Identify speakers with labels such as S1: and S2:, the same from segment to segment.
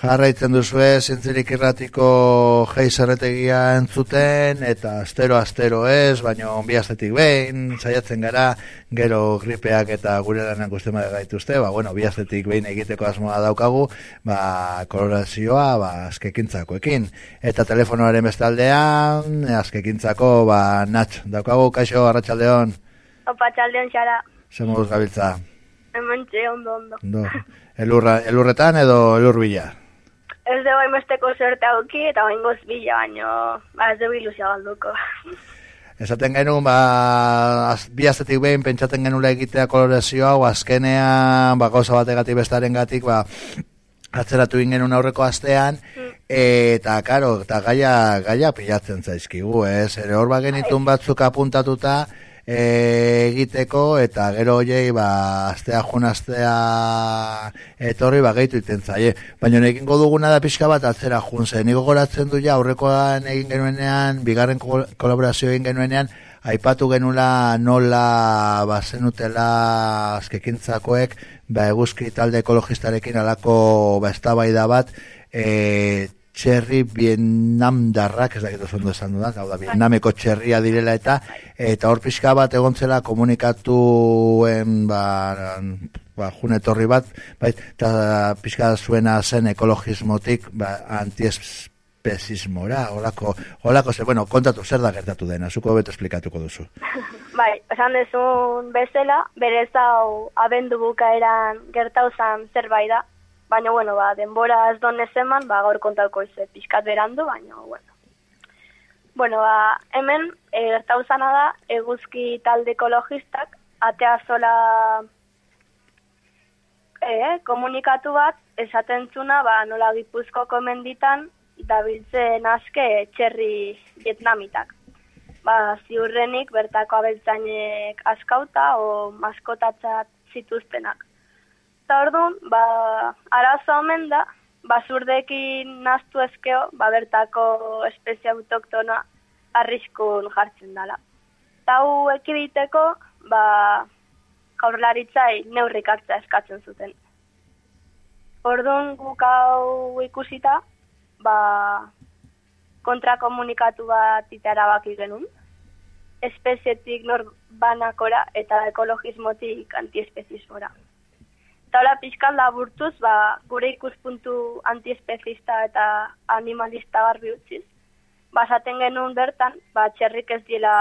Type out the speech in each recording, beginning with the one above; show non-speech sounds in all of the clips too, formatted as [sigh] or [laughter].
S1: Jarraitzen duzue, zintzirik irratiko geizerretegia entzuten, eta astero-astero ez, baina biaztetik behin, saiatzen gara, gero gripeak eta gure lanak uste gaituzte, ba, bueno, biaztetik behin egiteko asmoa daukagu, ba, kolorazioa, ba, azkekintzakoekin. Eta telefonoaren bestaldean, azkekintzako, ba, natx, daukagu, kaixo, arratsaldeon.
S2: Opa, txaldeon, xara.
S1: Zemuz gabiltza.
S2: Hemen txe, ondo, ondo.
S1: ondo. Elurra, elurretan edo elur bila?
S2: Ez dugu hainbesteko zerte hauki eta hain goz bila, baino ba, ez dugu ilusia galduko.
S1: Esaten genuen, ba, az, bi azetik behin pentsaten genula egitea kolorazioa, o azkenean, ba, gauza bategatik bestaren gatik, ba, atzeratu ingen aurreko astean, mm. eta, karo, eta gaia, gaia pilatzen zaizkigu, ez? Ere hor bagenitun batzuk apuntatuta, egiteko eta gero hoiei ba astea jun astea etorri ba gehitu iten zaie. Baina egingo duguna da pixka bat atzera jun zen. Nigo goratzen du ja aurrekoan egin genuenean bigarren kolaborazio egin genuenean aipatu genula nola bazenutela azkekintzakoek ba eguzki talde ekologistarekin alako ba bat e, txerri Vietnam darrak, ez dakit ondo esan dudan, hau da, Vietnameko txerria direla eta eta hor pixka bat egontzela komunikatuen ba, ba, june torri bat, bai, eta pixka zuena zen ekologismotik ba, antiespezismora, holako, holako ze, bueno, kontatu zer da gertatu dena, zuko beto esplikatuko duzu. [laughs]
S2: Bai, esan dezun bezala, berez hau abendu bukaeran gertau zan zerbait da, baina, bueno, ba, denbora ez donez eman, ba, gaur kontauko ez pixkat berandu, baina, bueno. Bueno, ba, hemen, e, gertau zana da, eguzki talde ekologistak, atea zola e, komunikatu bat, esaten zuna, ba, nola gipuzko komenditan, dabiltzen aske txerri vietnamitak. Ba, ziurrenik bertako abeltzainek askauta o maskotatzat zituztenak eta orduan, ba, arazo omen da, basurdekin naztu ezkeo, ba, bertako espezia autoktona arriskun jartzen dela. Eta hu ekiditeko, ba, kaurlaritzai neurrik hartza eskatzen zuten. Orduan guk hau ikusita, ba, kontrakomunikatu bat itara baki genuen, espezietik norbanakora eta ekologismotik antiespezismora. Eta hola pixkan laburtuz, ba, gure ikuspuntu antiespezista eta animalista garbi utziz. Basaten genuen bertan, ba, txerrik ez diela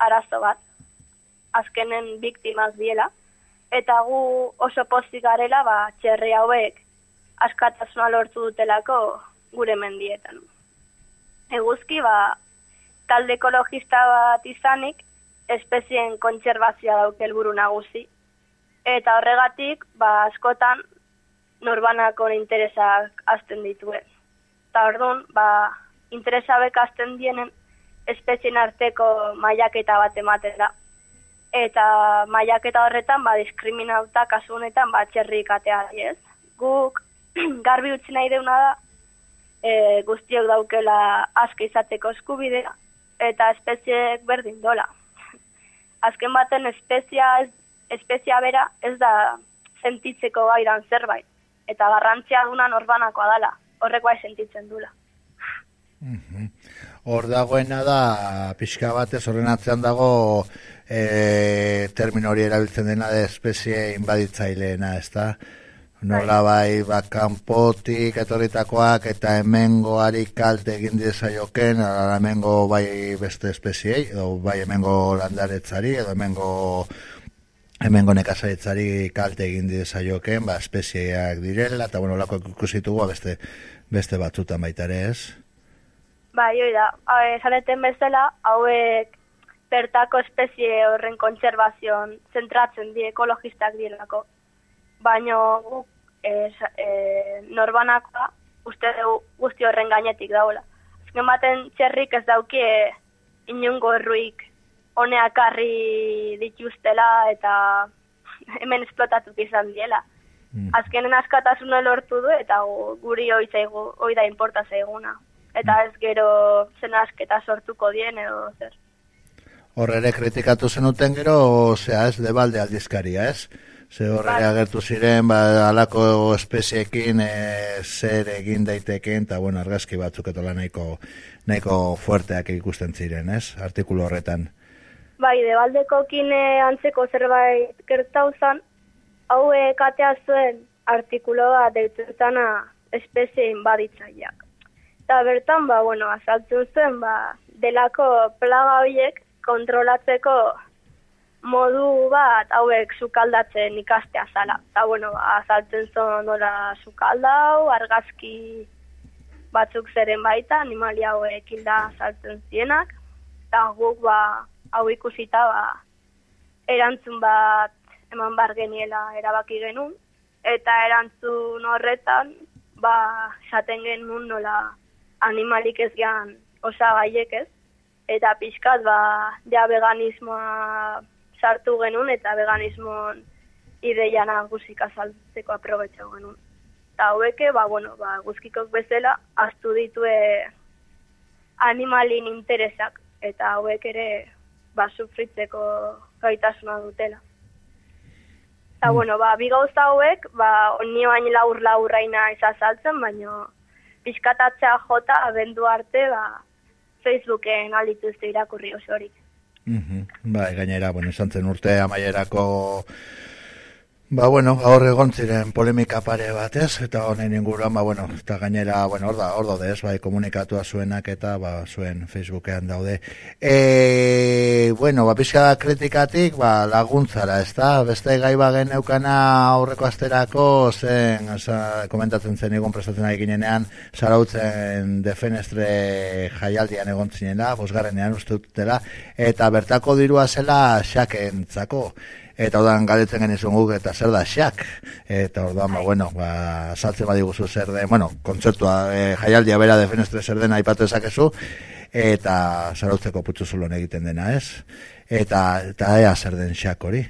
S2: arazo bat, azkenen biktimaz diela. Eta gu oso pozik garela, ba, txerri hauek askatasuna lortu dutelako gure mendietan. Eguzki, ba, talde ekologista bat izanik, espezien kontserbazioa dauke helburu nagusi, eta horregatik, ba, askotan, norbanako interesak azten dituen. Eta orduan, ba, interesabek azten dienen, espezien arteko maiaketa bat ematen da. Eta maiaketa horretan, ba, diskriminauta kasunetan, ba, txerrik atea ez. Guk, [clears throat] garbi utzi nahi deuna da, e, guztiok daukela aske izateko eskubidea, eta espeziek berdin dola. [laughs] Azken baten espezia ez espezia bera ez da sentitzeko gairan zerbait. Eta garrantzia duna norbanakoa dala. Horreko bai sentitzen dula.
S1: Mhm. Hor dagoena da, pixka batez horren atzean dago e, termino hori erabiltzen dena de espezie invaditzaileena, ez da? Nola bai, ba, kanpotik etorritakoak eta hemengoari kalte egin dizaioken, hemengo bai beste espeziei, edo bai hemengo landaretzari, edo hemengo hemen gonek kalte egin dizaioken, ba, espezieak direla, eta bueno, lako ikusitugu ba, beste, beste batzutan baita ere ez?
S2: Ba, joi da, zaneten bezala, hauek bertako espezie horren kontserbazion zentratzen di ekologistak direlako. Baina guk e, norbanakoa uste guzti horren gainetik daula. Azken baten txerrik ez daukie inungo erruik honea karri dituztela eta hemen esplotatuk izan diela. Mm. Azkenen askatasuna lortu du eta guri hoi, zaigu, hoi da inporta zaiguna. Eta hmm. ez gero zen asketa sortuko dien edo zer.
S1: Horre ere kritikatu zenuten gero, zea ez, debalde aldizkaria ez? Ze horre vale. Bai. agertu ziren, ba, alako espeziekin e, zer egin daiteken, eta bueno, argazki batzuk etola nahiko, nahiko fuerteak ikusten ziren, ez? Artikulu horretan.
S2: Bai, debaldekokin eh, antzeko zerbait gertau zan, hau eh, katea zuen artikuloa deitzutana espezie inbaditzaileak. Eta bertan, ba, bueno, azaltzen zuen, ba, delako plaga horiek kontrolatzeko modu bat hauek sukaldatzen ikastea zala. Eta, bueno, ba, azaltzen zuen nola sukaldau, argazki batzuk zeren baita, animalia hauek hilda azaltzen zienak. Eta guk, ba, hau ikusita ba, erantzun bat eman bar geniela erabaki genuen, eta erantzun horretan, ba, esaten genuen nola animalik ez gean osagaiek ez, eta pixkat, ba, ja veganismoa sartu genuen, eta veganismon ideia nagusik azaltzeko aprobetxau genuen. Eta haueke, ba, bueno, ba, guzkikok bezala, astu ditue animalin interesak, eta hauek ere ba, sufritzeko gaitasuna dutela. Eta, mm. bueno, ba, bi gauza hauek, ba, onni bain laur laurraina izazaltzen, baino, pixkatatzea jota, abendu arte, ba, Facebooken alituzte irakurri osorik.
S1: Mm -hmm. Ba, gainera, bueno, esan zen urte amaierako Ba, bueno, hor egon ziren polemika pare bat, ez? Eta honen inguruan, ba, bueno, eta gainera, bueno, hor da, hor daude, ez? Bai, komunikatua zuenak eta, ba, zuen Facebookean daude. E, bueno, ba, pixka kritikatik, ba, laguntzara, ez da? Beste gai bagen eukana aurreko asterako, zen, za, komentatzen zen egon prestatzen ari ginenean, zarautzen defenestre jaialdian egon zinena, bosgarrenean uste dutela, eta bertako dirua zela xakentzako eta odan galetzen genizun guk, eta zer da xak, eta ordan, ba, bai. bueno, ba, saltzen badi guzu zer den, bueno, kontzertua, e, jaialdia bera de fenestre zer den aipatu ezakezu, eta zarautzeko putzu zulon egiten dena, ez? Eta, eta ea zer den xak hori?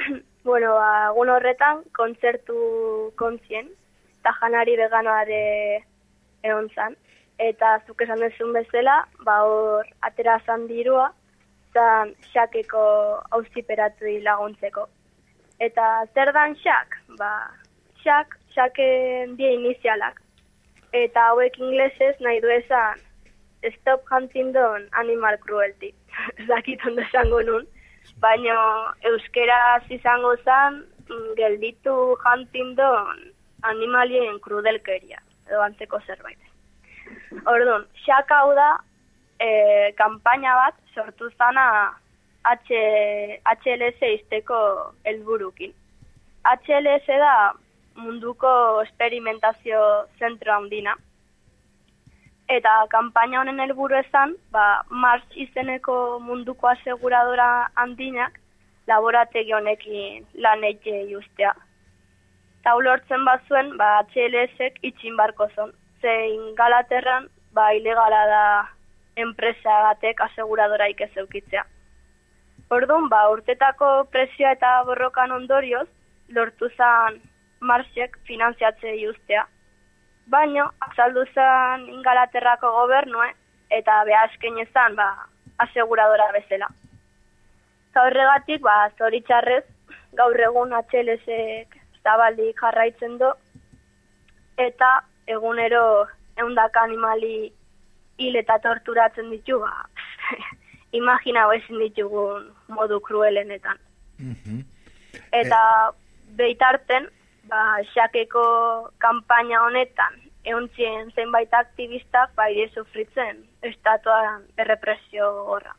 S1: [clears throat]
S2: Bueno, ba, gun horretan, kontzertu kontzien, eta janari veganoare egon zan, eta zuk esan dezun bezala, ba, hor, atera zan dirua, eta xakeko auziperatu laguntzeko. Eta zer dan xak? Ba, xak, xaken die inizialak. Eta hauek inglesez nahi du esan Stop Hunting Don Animal Cruelty. [laughs] Zakit ondo esango nun. Baina euskeraz izango zan mm, gelditu hunting don animalien krudelkeria. Edo antzeko zerbait. Orduan, xak hau da e, kampaina bat sortu zana H, HLS izteko helburukin. HLS da munduko esperimentazio zentro handina. Eta kanpaina honen helburu esan, ba, Mars izeneko munduko aseguradora handinak laborategi honekin lan etxe justea. Eta ulortzen bat zuen, ba, HLS-ek itxin barko zon. Zein galaterran, ba, ilegala da enpresa batek aseguradoraik ez eukitzea. Orduan, ba, urtetako presioa eta borrokan ondorioz, lortu zan marsek finantziatze iuztea. Baina, azaldu zen ingalaterrako gobernue, eta behazken ezan, ba, aseguradora bezala. Eta horregatik, ba, zoritxarrez, gaur egun atxelesek zabaldik jarraitzen do, eta egunero eundaka animali hil eta torturatzen ditu, ba, [laughs] imagina ezin ditugun modu kruelenetan. Mm -hmm. Eta e... beitarten, ba, xakeko kanpaina honetan, euntzien zenbait aktivistak baire sufritzen estatuan errepresio horra.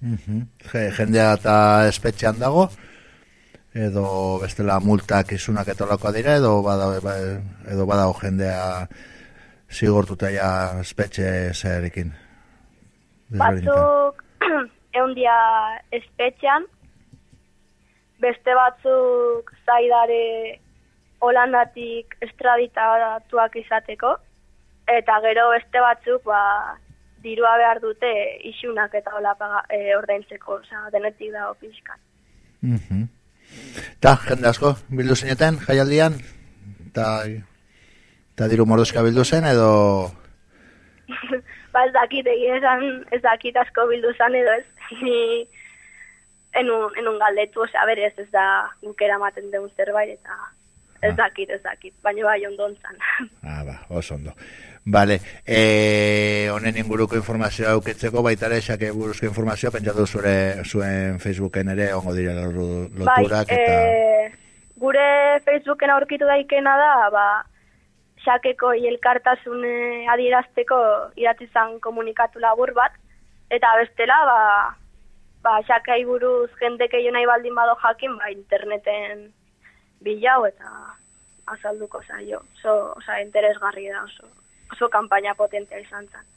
S1: Mm -hmm. Je, jendea eta espetxean dago, edo bestela multak izunak etolako dira, edo badao, ba, edo badao jendea zigortuta ja espetxe zerekin?
S2: Batzuk [clears throat] egun dia espetxean, beste batzuk zaidare holandatik estraditatuak izateko, eta gero beste batzuk ba, dirua behar dute isunak eta hola e, ordaintzeko, oza, denetik dago pixkan.
S1: Mm -hmm. Ta, jende asko, bildu zeneten, jaialdian, eta Eta diru mordoska bildu zen edo...
S2: ba ez dakit, egin ez dakit asko bildu zen edo ez. enun, enun galdetu, osea, berez ez da gukera maten deun zerbait eta... Ez
S1: ah.
S2: dakit, ez dakit, baina bai ondoan zan. [laughs]
S1: ah, ba, oso ondo. Vale, eh, honen inguruko informazioa auketzeko baita ere xake buruzko informazioa pentsatu zure zuen Facebooken ere ongo dira bai, loturak
S2: bai,
S1: eta...
S2: Eh, gure Facebooken aurkitu daikena da, ba, xakeko elkartasun eh, adierazteko iratizan komunikatu labur bat, eta bestela, ba, ba xakei buruz jendek egin nahi baldin bado jakin, ba, interneten bilau eta azalduko zaio. Oso, osa, interesgarri da oso, oso kanpaina potentea izan zen.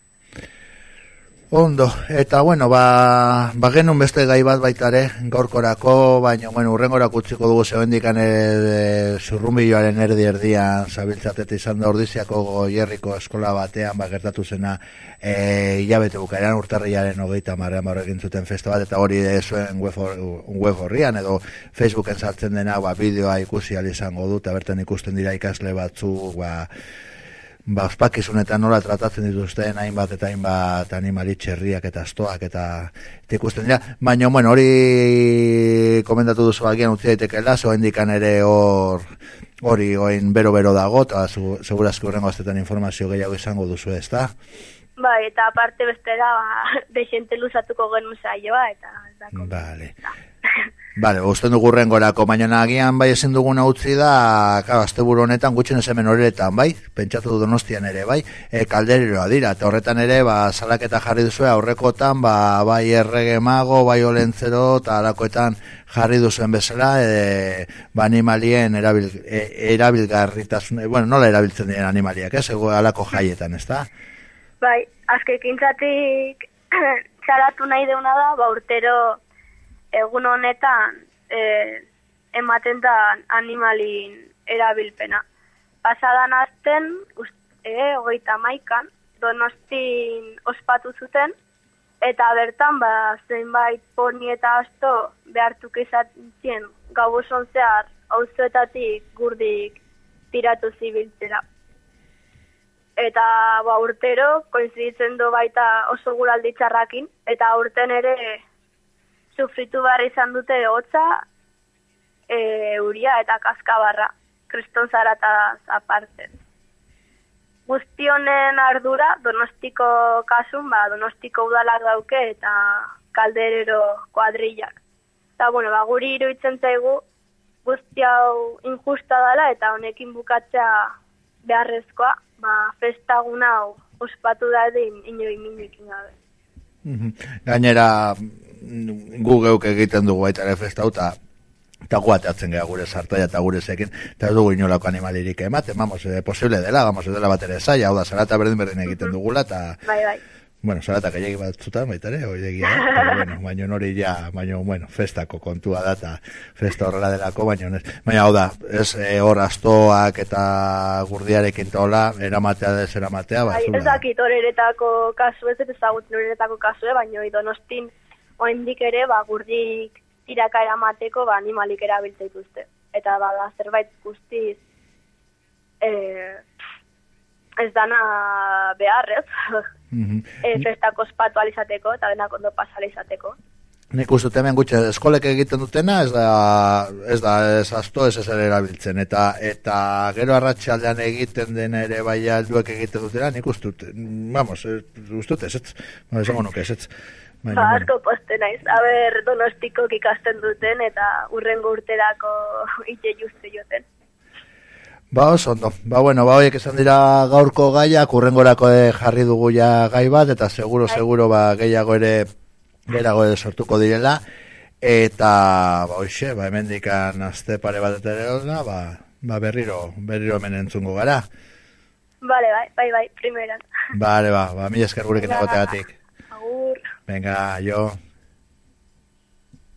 S1: Ondo, eta bueno, ba, ba genuen beste gai bat baitare, gaurkorako, baina, bueno, urrengorako utziko dugu zebendikan e, zurrumbilloaren erdi erdian zabiltzatet izan da ordiziako goierriko eskola batean, ba, gertatu zena, e, hilabete bukaeran urtarriaren hogeita marrean barro egin zuten festa bat, eta hori zuen web, hor- web horrian, edo Facebooken sartzen dena, ba, bideoa ikusi izango dut, eta bertan ikusten dira ikasle batzuk, ba, ba, ospakizunetan nola tratatzen dituzten hainbat eta hainbat animali txerriak eta astoak eta, ikusten dira. Baina, bueno, hori komentatu duzu agian utzi daitekeela, zoa indikan ere hor hori oin bero-bero dago, eta segurazki urrengo astetan informazio gehiago izango duzu ez da?
S2: Bai, eta aparte bestera, ba, [laughs] dexente luzatuko genuen saioa, eta.
S1: Vale. [laughs] Vale, usten dugu urrengorako, baina agian bai ezin duguna utzi da, asteburu honetan gutxen ez hemen horretan, bai? Pentsatu du donostian ere, bai? E, kaldereroa dira, eta horretan ere, ba, salaketa jarri duzue aurrekotan, ba, bai errege mago, bai olentzero, eta alakoetan jarri duzuen bezala, e, ba, animalien erabil, e, erabilgarritasun, e, bueno, nola erabiltzen diren animaliak, ez? Ego alako jaietan, ez da?
S2: Bai, azkekintzatik [clears throat] txaratu nahi deuna da, ba urtero egun honetan e, ematen da animalin erabilpena. Pasadan azten, e, hogeita maikan, donostin ospatu zuten, eta bertan ba, zenbait poni eta asto behartuk izatzen gau oson zehar auzoetatik gurdik tiratu zibiltzera. Eta ba, urtero koinziditzen du baita oso guraldi txarrakin, eta urten ere sufritu behar izan dute hotza, e, uria eta kaskabarra, kriston zarataz aparte. Guzti honen ardura, donostiko kasun, ba, donostiko udalak dauke eta kalderero kuadrillak. Eta, bueno, ba, guri iruditzen zaigu guzti hau injusta dela eta honekin bukatzea beharrezkoa, ba, festagun hau ospatu dadin inoi minukin gabe.
S1: Mhm. Gainera, gu geuk egiten dugu baita ere festa hau, eta eta guateatzen gara gure sartaia eta gure zekin, eta dugu inolako animalirik ematen, vamos, eh, posible dela, vamos, dela bat ere zaila, hau da, zarata berdin berdin egiten dugula, eta,
S2: Bai, bai.
S1: bueno, zarata gehiagi batzutan baita ere, hori egia, [laughs] bueno, baina hori ja, baina, bueno, festako kontua da, eta festa horrela delako, baina, ez, baina hau da, ez eh, hor astoak eta gurdiarekin eta hola, eramatea ez eramatea, ba,
S2: Bai, ez dakit horeretako kasu ez, ez ezagutzen horeretako kasu, eh, baina donostin oendik ere, ba, gurdik tiraka eramateko, ba, animalik erabiltza dituzte. Eta, ba, da, zerbait guztiz, eh, ez dana behar, ez?
S1: Mhm. [laughs]
S2: e, festako ospatu alizateko, eta denak ondo pasa alizateko.
S1: Nik uste hemen gutxe eskolek egiten dutena ez da ez da ez asto ez ezer erabiltzen eta eta gero arratsaldean egiten den ere bai helduek egiten dutena nik uste dut mm, vamos ez uste dut ez ez esango nuke ez ez Baina,
S2: Ba, asko poste naiz, haber donostikok ikasten duten eta urrengo urterako [laughs] itxe juste joten.
S1: Ba, oso ondo. Ba, bueno, ba, horiek esan dira gaurko gaiak, urrengorako eh, jarri dugu ja gai bat, eta seguro, seguro, ba, gehiago ere, gerago ere sortuko direla, eta, ba, hoxe, ba, hemendikan azte pare bat eta ba, ba, berriro, berriro hemen entzungo gara.
S2: Bale, bai, bai, bai, primeran.
S1: Bale, ba, ba, mila esker gurekin
S2: Venga.
S1: egoteagatik. Venga, yo.